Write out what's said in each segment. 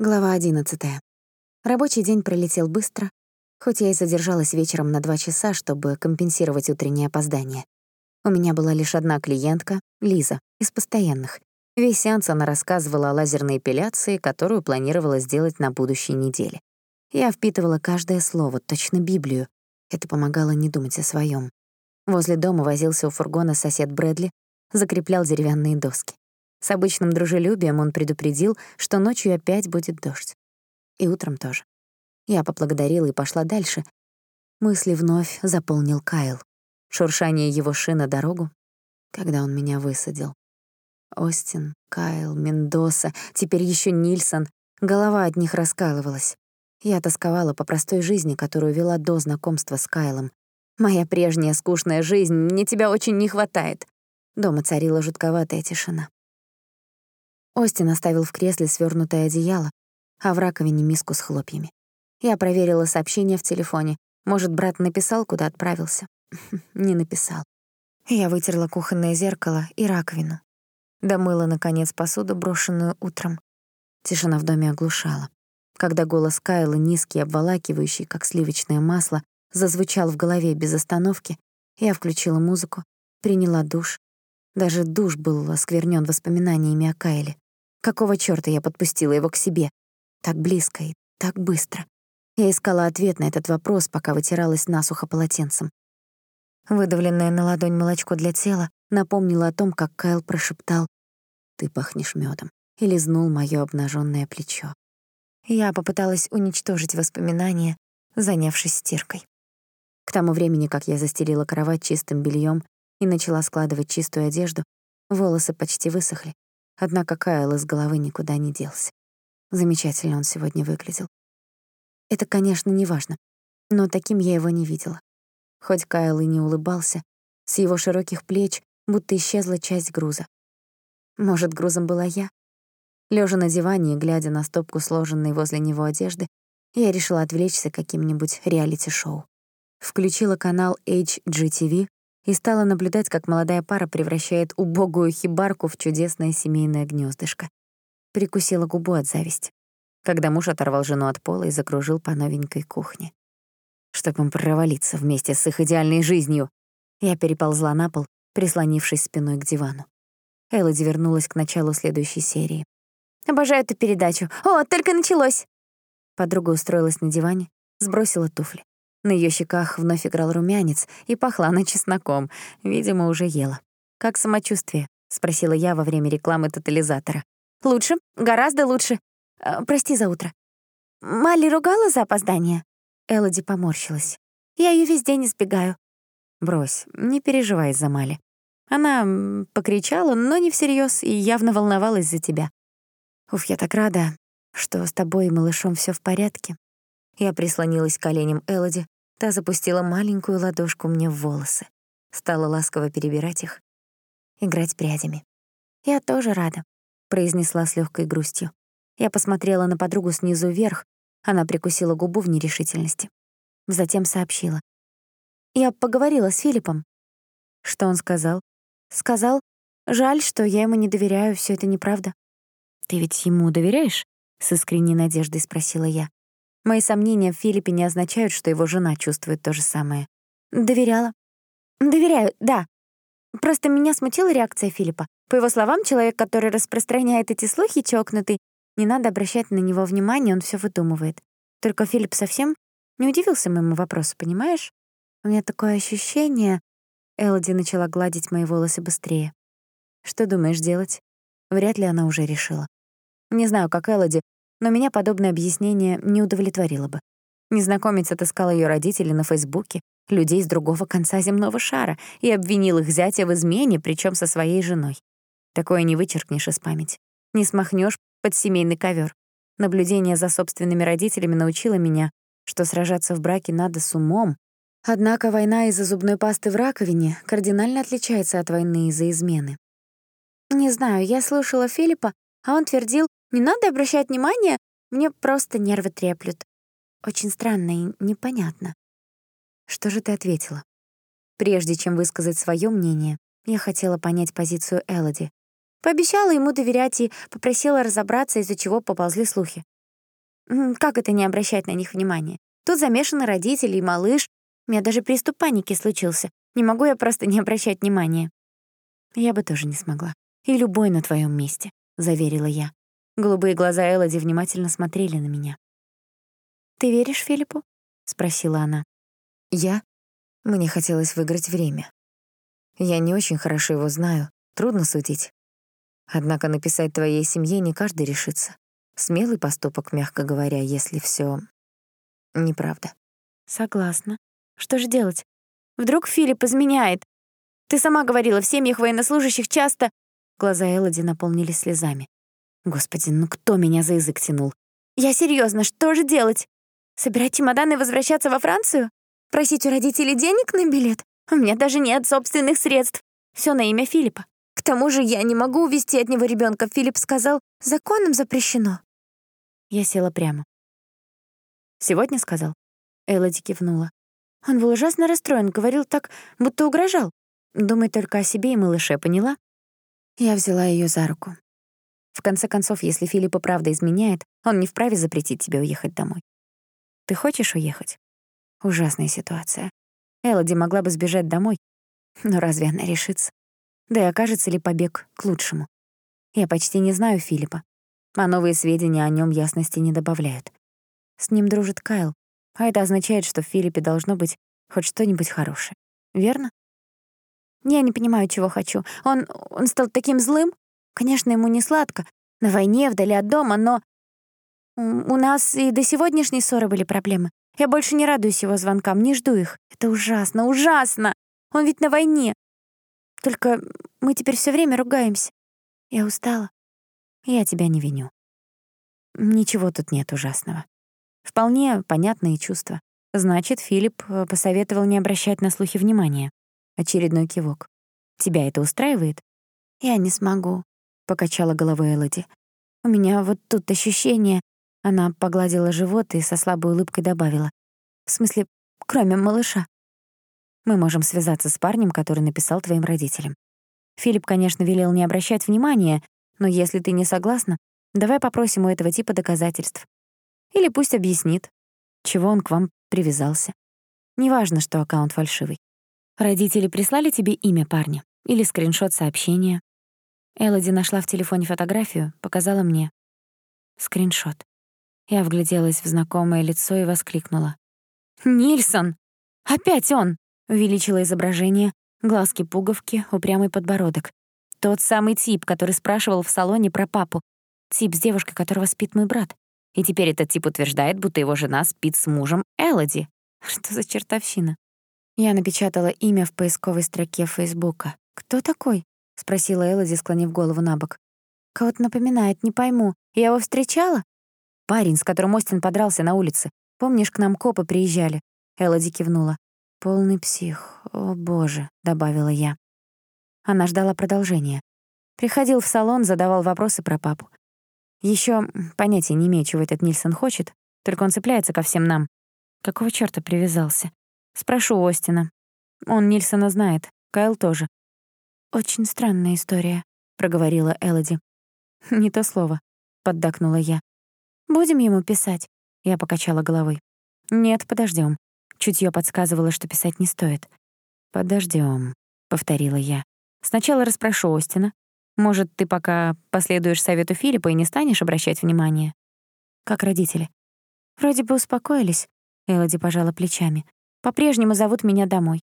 Глава 11. Рабочий день пролетел быстро, хоть я и задержалась вечером на два часа, чтобы компенсировать утреннее опоздание. У меня была лишь одна клиентка, Лиза, из постоянных. Весь сеанс она рассказывала о лазерной эпиляции, которую планировала сделать на будущей неделе. Я впитывала каждое слово, точно Библию. Это помогало не думать о своем. Возле дома возился у фургона сосед Брэдли, закреплял деревянные доски. С обычным дружелюбием он предупредил, что ночью опять будет дождь. И утром тоже. Я поблагодарила и пошла дальше. Мысли вновь заполнил Кайл. Шуршание его шина дорогу, когда он меня высадил. Остин, Кайл, Мендоса, теперь еще Нильсон. Голова от них раскалывалась. Я тосковала по простой жизни, которую вела до знакомства с Кайлом. Моя прежняя скучная жизнь, мне тебя очень не хватает. Дома царила жутковатая тишина. Остин оставил в кресле свёрнутое одеяло, а в раковине миску с хлопьями. Я проверила сообщение в телефоне. Может, брат написал, куда отправился? Не написал. Я вытерла кухонное зеркало и раковину. Домыла, наконец, посуду, брошенную утром. Тишина в доме оглушала. Когда голос Кайла, низкий, обволакивающий, как сливочное масло, зазвучал в голове без остановки, я включила музыку, приняла душ. Даже душ был осквернён воспоминаниями о Кайле. Какого чёрта я подпустила его к себе? Так близко и так быстро. Я искала ответ на этот вопрос, пока вытиралась насухо полотенцем. Выдавленное на ладонь молочко для тела напомнило о том, как Кайл прошептал «Ты пахнешь мёдом» и лизнул моё обнажённое плечо. Я попыталась уничтожить воспоминания, занявшись стиркой. К тому времени, как я застелила кровать чистым бельём и начала складывать чистую одежду, волосы почти высохли, Однако Кайл из головы никуда не делся. Замечательно он сегодня выглядел. Это, конечно, не важно, но таким я его не видела. Хоть Кайл и не улыбался, с его широких плеч будто исчезла часть груза. Может, грузом была я? Лежа на диване и глядя на стопку сложенной возле него одежды, я решила отвлечься каким-нибудь реалити-шоу. Включила канал HGTV и стала наблюдать, как молодая пара превращает убогую хибарку в чудесное семейное гнездышко. Прикусила губу от зависти, когда муж оторвал жену от пола и закружил по новенькой кухне. Чтоб им провалиться вместе с их идеальной жизнью, я переползла на пол, прислонившись спиной к дивану. Элоди вернулась к началу следующей серии. «Обожаю эту передачу. О, только началось!» Подруга устроилась на диване, сбросила туфли. На её щеках вновь играл румянец, и пахла она чесноком. Видимо, уже ела. «Как самочувствие?» — спросила я во время рекламы тотализатора. «Лучше, гораздо лучше. Э, прости за утро». «Мали ругала за опоздание?» Элоди поморщилась. «Я её весь день избегаю». «Брось, не переживай за Мали. Она покричала, но не всерьёз, и явно волновалась за тебя. Уф, я так рада, что с тобой и малышом всё в порядке. Я прислонилась к коленям Элоди, та запустила маленькую ладошку мне в волосы. Стала ласково перебирать их, играть прядями. «Я тоже рада», — произнесла с легкой грустью. Я посмотрела на подругу снизу вверх, она прикусила губу в нерешительности. Затем сообщила. «Я поговорила с Филиппом». Что он сказал? «Сказал, жаль, что я ему не доверяю, все это неправда». «Ты ведь ему доверяешь?» — с искренней надеждой спросила я. Мои сомнения в Филиппе не означают, что его жена чувствует то же самое. Доверяла. Доверяю, да. Просто меня смутила реакция Филиппа. По его словам, человек, который распространяет эти слухи, чокнутый, не надо обращать на него внимания, он всё выдумывает. Только Филипп совсем не удивился моему вопросу, понимаешь? У меня такое ощущение... Элоди начала гладить мои волосы быстрее. Что думаешь делать? Вряд ли она уже решила. Не знаю, как Элоди, но меня подобное объяснение не удовлетворило бы. Незнакомец отыскал ее родителей на Фейсбуке, людей с другого конца земного шара, и обвинил их зятя в измене, причем со своей женой. Такое не вычеркнешь из памяти. Не смахнешь под семейный ковер. Наблюдение за собственными родителями научило меня, что сражаться в браке надо с умом. Однако война из-за зубной пасты в раковине кардинально отличается от войны из-за измены. Не знаю, я слушала Филиппа, а он твердил, не надо обращать внимание, мне просто нервы треплют. Очень странно и непонятно. Что же ты ответила? Прежде чем высказать своё мнение, я хотела понять позицию Элоди. Пообещала ему доверять и попросила разобраться, из-за чего поползли слухи. Как это не обращать на них внимания? Тут замешаны родители и малыш. У меня даже приступ паники случился. Не могу я просто не обращать внимания. Я бы тоже не смогла. И любой на твоем месте, — заверила я. Голубые глаза Элоди внимательно смотрели на меня. «Ты веришь Филиппу?» — спросила она. «Я?» Мне хотелось выиграть время. Я не очень хорошо его знаю, трудно судить. Однако написать твоей семье не каждый решится. Смелый поступок, мягко говоря, если всё неправда. Согласна. Что же делать? Вдруг Филипп изменяет? Ты сама говорила, в семьях военнослужащих часто... Глаза Элоди наполнились слезами. Господи, ну кто меня за язык тянул? Я серьезно, что же делать? Собирать чемоданы и возвращаться во Францию? Просить у родителей денег на билет? У меня даже нет собственных средств. Все на имя Филиппа. К тому же я не могу увести от него ребенка. Филипп сказал, законом запрещено. Я села прямо. «Сегодня сказал?» Элоди кивнула. Он был ужасно расстроен, говорил так, будто угрожал. Думай только о себе и малыше, поняла? Я взяла ее за руку. В конце концов, если Филипп и правда изменяет, он не вправе запретить тебе уехать домой. Ты хочешь уехать? Ужасная ситуация. Элоди могла бы сбежать домой, но разве она решится? Да и окажется ли побег к лучшему? Я почти не знаю Филиппа, а новые сведения о нем ясности не добавляют. С ним дружит Кайл, а это означает, что в Филиппе должно быть хоть что-нибудь хорошее. Верно? Я не понимаю, чего хочу. Он, он стал таким злым. Конечно, ему не сладко. На войне, вдали от дома, но... У нас и до сегодняшней ссоры были проблемы. Я больше не радуюсь его звонкам, не жду их. Это ужасно, ужасно! Он ведь на войне. Только мы теперь все время ругаемся. Я устала. Я тебя не виню. Ничего тут нет ужасного. Вполне понятные чувства. Значит, Филипп э, посоветовал не обращать на слухи внимания. Очередной кивок. Тебя это устраивает? Я не смогу, покачала головой Элоди. У меня вот тут ощущение. Она погладила живот и со слабой улыбкой добавила: в смысле, кроме малыша. Мы можем связаться с парнем, который написал твоим родителям. Филипп, конечно, велел не обращать внимания, но если ты не согласна, давай попросим у этого типа доказательств. Или пусть объяснит, чего он к вам привязался. Неважно, что аккаунт фальшивый. Родители прислали тебе имя парня или скриншот сообщения. Элоди нашла в телефоне фотографию, показала мне. Скриншот. Я вгляделась в знакомое лицо и воскликнула. «Нильсон! Опять он!» Увеличила изображение, глазки-пуговки, упрямый подбородок. Тот самый тип, который спрашивал в салоне про папу. Тип с девушкой, которого спит мой брат. И теперь этот тип утверждает, будто его жена спит с мужем Элоди. Что за чертовщина? Я напечатала имя в поисковой строке Фейсбука. «Кто такой?» — спросила Элоди, склонив голову на бок. «Кого-то напоминает, не пойму. Я его встречала?» «Парень, с которым Остин подрался на улице. Помнишь, к нам копы приезжали?» Элоди кивнула. «Полный псих. О, боже», — добавила я. Она ждала продолжения. Приходил в салон, задавал вопросы про папу. Еще понятия не имею, чего этот Нильсон хочет, только он цепляется ко всем нам. Какого чёрта привязался? Спрошу Остина. Он Нильсона знает, Кайл тоже. «Очень странная история», — проговорила Элоди. «Не то слово», — поддакнула я. «Будем ему писать?» Я покачала головой. «Нет, подождем. Чутье подсказывало, что писать не стоит. Подождем, повторила я. «Сначала расспрошу Остина. Может, ты пока последуешь совету Филиппа и не станешь обращать внимание?» «Как родители?» «Вроде бы успокоились», — Элоди пожала плечами. По-прежнему зовут меня домой.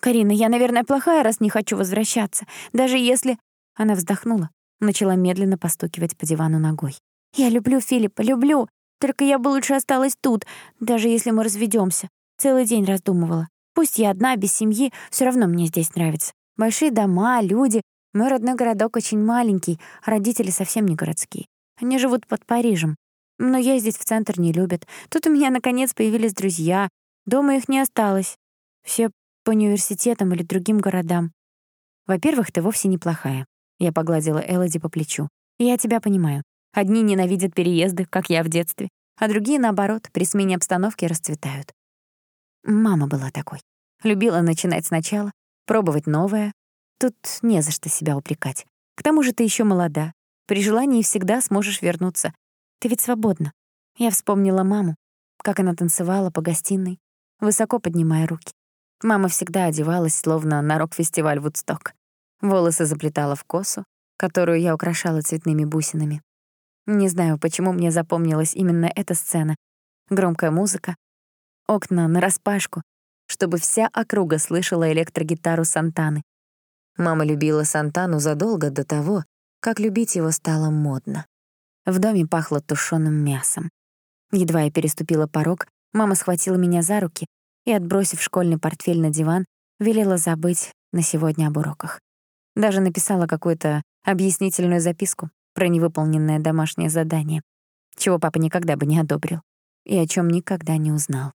«Карина, я, наверное, плохая, раз не хочу возвращаться. Даже если...» Она вздохнула, начала медленно постукивать по дивану ногой. «Я люблю Филиппа, люблю. Только я бы лучше осталась тут, даже если мы разведёмся. Целый день раздумывала. Пусть я одна, без семьи, всё равно мне здесь нравится. Большие дома, люди. Мой родной городок очень маленький, а родители совсем не городские. Они живут под Парижем. Но ездить в центр не любят. Тут у меня, наконец, появились друзья, Дома их не осталось. Все по университетам или другим городам. Во-первых, ты вовсе неплохая. Я погладила Элоди по плечу. я тебя понимаю. Одни ненавидят переезды, как я в детстве, а другие, наоборот, при смене обстановки расцветают. Мама была такой. Любила начинать сначала, пробовать новое. Тут не за что себя упрекать. К тому же ты еще молода. При желании всегда сможешь вернуться. Ты ведь свободна. Я вспомнила маму, как она танцевала по гостиной, высоко поднимая руки. Мама всегда одевалась, словно на рок-фестиваль Вудсток. Волосы заплетала в косу, которую я украшала цветными бусинами. Не знаю, почему мне запомнилась именно эта сцена. Громкая музыка, окна нараспашку, чтобы вся округа слышала электрогитару Сантаны. Мама любила Сантану задолго до того, как любить его стало модно. В доме пахло тушеным мясом. Едва я переступила порог, мама схватила меня за руки и, отбросив школьный портфель на диван, велела забыть на сегодня об уроках. Даже написала какую-то объяснительную записку про невыполненное домашнее задание, чего папа никогда бы не одобрил и о чем никогда не узнал.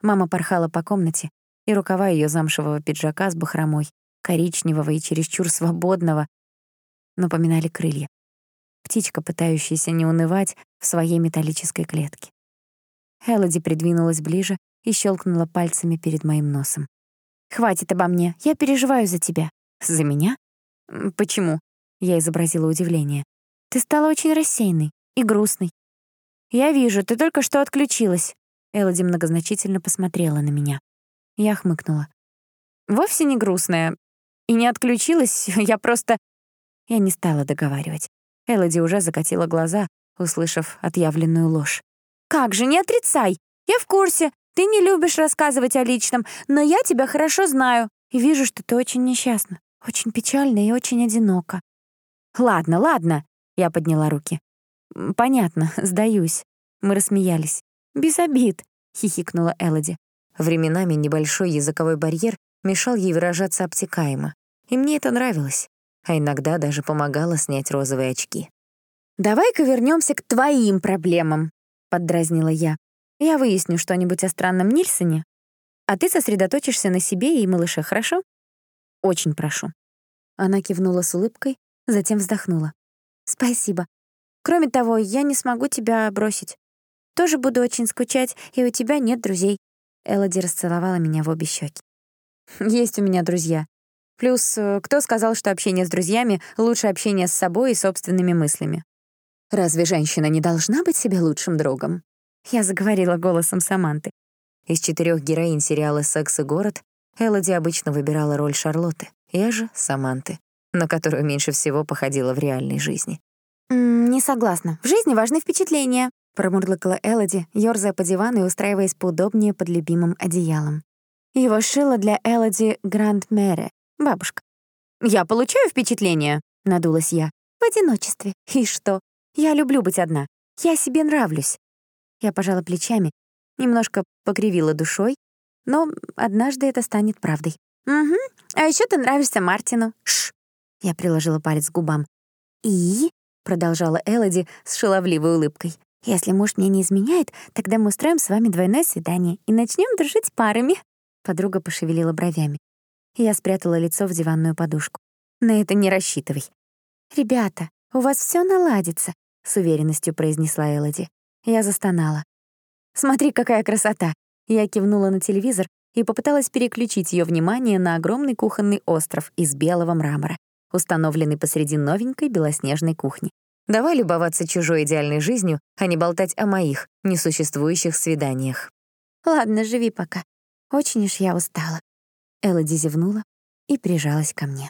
Мама порхала по комнате, и рукава ее замшевого пиджака с бахромой, коричневого и чересчур свободного, напоминали крылья. Птичка, пытающаяся не унывать в своей металлической клетке. Элоди придвинулась ближе и щелкнула пальцами перед моим носом. «Хватит обо мне, я переживаю за тебя». «За меня? Почему?» Я изобразила удивление. «Ты стала очень рассеянной и грустной». «Я вижу, ты только что отключилась». Элоди многозначительно посмотрела на меня. Я хмыкнула. «Вовсе не грустная. И не отключилась, я просто...» Я не стала договаривать. Элоди уже закатила глаза, услышав отъявленную ложь. «Как же, не отрицай! Я в курсе. Ты не любишь рассказывать о личном, но я тебя хорошо знаю и вижу, что ты очень несчастна, очень печальна и очень одинока». «Ладно, ладно», — я подняла руки. «Понятно, сдаюсь». Мы рассмеялись. «Без обид», — хихикнула Элоди. Временами небольшой языковой барьер мешал ей выражаться обтекаемо, и мне это нравилось, а иногда даже помогало снять розовые очки. «Давай-ка вернемся к твоим проблемам», — поддразнила я. «Я выясню что-нибудь о странном Нильсоне, а ты сосредоточишься на себе и малыше, хорошо?» «Очень прошу». Она кивнула с улыбкой, затем вздохнула. «Спасибо. Кроме того, я не смогу тебя бросить. Тоже буду очень скучать, и у тебя нет друзей». Элоди расцеловала меня в обе щеки. «Есть у меня друзья. Плюс, э, кто сказал, что общение с друзьями лучше общения с собой и собственными мыслями? Разве женщина не должна быть себе лучшим другом? Я заговорила голосом Саманты. Из четырех героинь сериала «Секс и город» Элоди обычно выбирала роль Шарлотты, я же — Саманты, на которую меньше всего походила в реальной жизни. «М «Не согласна. В жизни важны впечатления», — промурлыкала Элоди, ёрзая по дивану и устраиваясь поудобнее под любимым одеялом. Его шила для Элоди Гранд Мэре, бабушка. «Я получаю впечатление», — надулась я. «В одиночестве. И что? Я люблю быть одна. Я себе нравлюсь. Я пожала плечами, немножко покривила душой, но однажды это станет правдой. «Угу. А еще ты нравишься Мартину. Шш!» Я приложила палец к губам. «И?» — продолжала Элоди с шаловливой улыбкой. «Если муж мне не изменяет, тогда мы устроим с вами двойное свидание и начнем дружить парами». Подруга пошевелила бровями. Я спрятала лицо в диванную подушку. «На это не рассчитывай». «Ребята, у вас все наладится», с уверенностью произнесла Элоди. Я застонала. «Смотри, какая красота!» Я кивнула на телевизор и попыталась переключить ее внимание на огромный кухонный остров из белого мрамора, установленный посреди новенькой белоснежной кухни. Давай любоваться чужой идеальной жизнью, а не болтать о моих, несуществующих свиданиях. «Ладно, живи пока. Очень уж я устала». Элоди зевнула и прижалась ко мне.